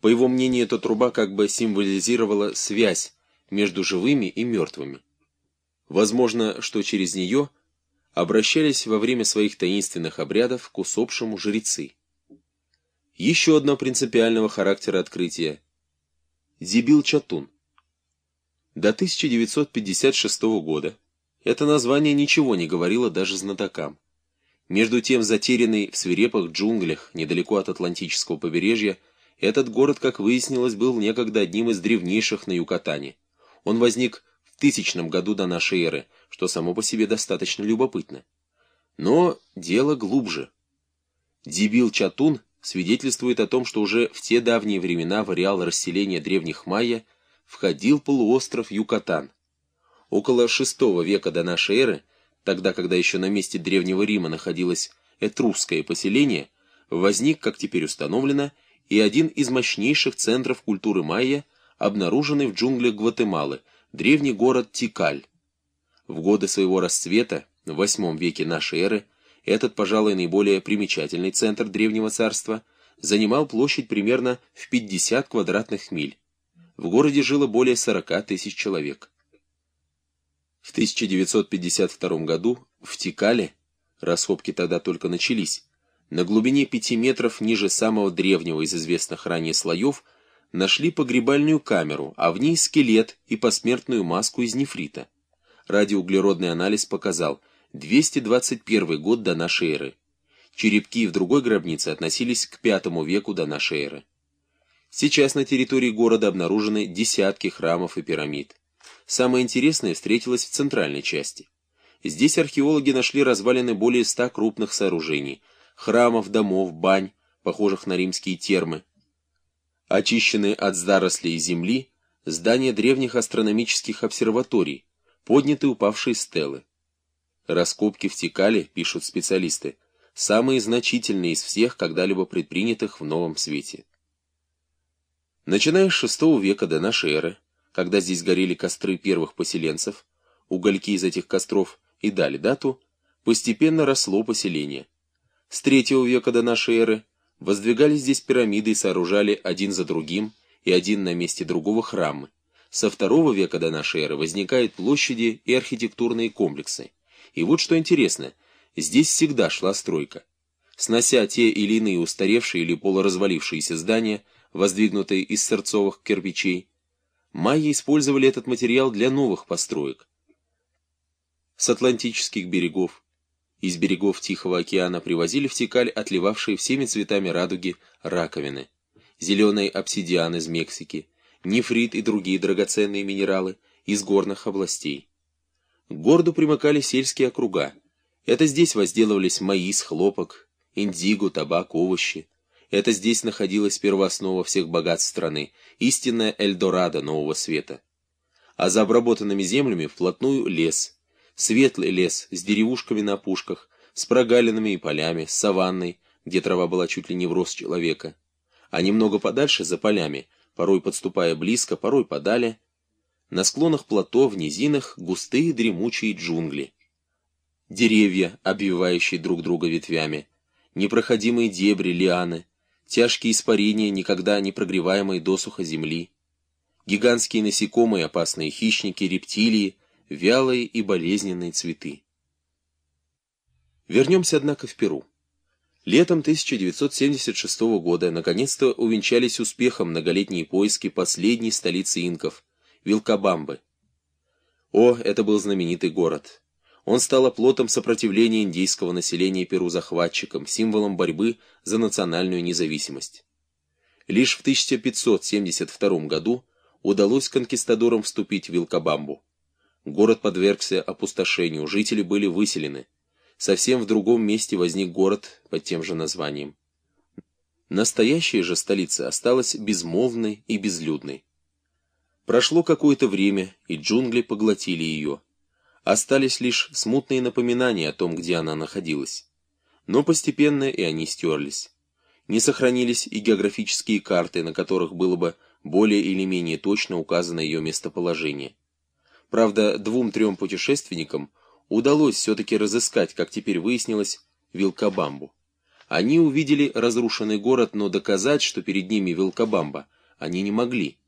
По его мнению, эта труба как бы символизировала связь между живыми и мертвыми. Возможно, что через нее обращались во время своих таинственных обрядов к усопшему жрецы. Еще одно принципиального характера открытие – Зибил Чатун. До 1956 года это название ничего не говорило даже знатокам. Между тем, затерянный в свирепых джунглях недалеко от Атлантического побережья, этот город, как выяснилось, был некогда одним из древнейших на Юкатане. Он возник в тысячном году до нашей эры, что само по себе достаточно любопытно. Но дело глубже. Дебил Чатун свидетельствует о том, что уже в те давние времена в ареал расселения древних майя входил полуостров Юкатан. Около VI века до нашей эры – тогда, когда еще на месте Древнего Рима находилось этрусское поселение, возник, как теперь установлено, и один из мощнейших центров культуры майя, обнаруженный в джунглях Гватемалы, древний город Тикаль. В годы своего расцвета, в VIII веке нашей эры, этот, пожалуй, наиболее примечательный центр Древнего Царства занимал площадь примерно в 50 квадратных миль. В городе жило более 40 тысяч человек. В 1952 году в Тикале, раскопки тогда только начались, на глубине пяти метров ниже самого древнего из известных ранее слоев нашли погребальную камеру, а в ней скелет и посмертную маску из нефрита. Радиоуглеродный анализ показал 221 год до нашей эры. Черепки в другой гробнице относились к V веку до нашей эры. Сейчас на территории города обнаружены десятки храмов и пирамид. Самое интересное встретилось в центральной части. Здесь археологи нашли развалины более ста крупных сооружений, храмов, домов, бань, похожих на римские термы, очищенные от зарослей земли, здания древних астрономических обсерваторий, подняты упавшие стелы. Раскопки в Тикале, пишут специалисты, самые значительные из всех когда-либо предпринятых в Новом Свете. Начиная с VI века до нашей эры, когда здесь горели костры первых поселенцев, угольки из этих костров и дали дату, постепенно росло поселение. С третьего века до нашей эры воздвигались здесь пирамиды и сооружали один за другим и один на месте другого храмы. Со второго века до нашей эры возникают площади и архитектурные комплексы. И вот что интересно, здесь всегда шла стройка. Снося те или иные устаревшие или полуразвалившиеся здания, воздвигнутые из сырцовых кирпичей, майя использовали этот материал для новых построек. С атлантических берегов, из берегов Тихого океана привозили в Тикаль отливавшие всеми цветами радуги раковины, зеленый обсидиан из Мексики, нефрит и другие драгоценные минералы из горных областей. К городу примыкали сельские округа. Это здесь возделывались маис, хлопок, индиго, табак, овощи. Это здесь находилась первооснова всех богатств страны, истинная Эльдорадо нового света. А за обработанными землями вплотную лес. Светлый лес с деревушками на опушках, с прогалинами и полями, с саванной, где трава была чуть ли не в рост человека. А немного подальше, за полями, порой подступая близко, порой подали, на склонах плато, в низинах, густые дремучие джунгли. Деревья, обвивающие друг друга ветвями, непроходимые дебри, лианы, тяжкие испарения никогда не прогреваемой досуха земли, гигантские насекомые, опасные хищники, рептилии, вялые и болезненные цветы. Вернемся, однако, в Перу. Летом 1976 года наконец-то увенчались успехом многолетние поиски последней столицы инков – Вилкабамбы. О, это был знаменитый город. Он стал оплотом сопротивления индейского населения Перу захватчикам, символом борьбы за национальную независимость. Лишь в 1572 году удалось конкистадорам вступить в Вилкабамбу. Город подвергся опустошению, жители были выселены. Совсем в другом месте возник город под тем же названием. Настоящая же столица осталась безмолвной и безлюдной. Прошло какое-то время, и джунгли поглотили ее. Остались лишь смутные напоминания о том, где она находилась. Но постепенно и они стерлись. Не сохранились и географические карты, на которых было бы более или менее точно указано ее местоположение. Правда, двум-трем путешественникам удалось все-таки разыскать, как теперь выяснилось, Вилкабамбу. Они увидели разрушенный город, но доказать, что перед ними Вилкабамба, они не могли.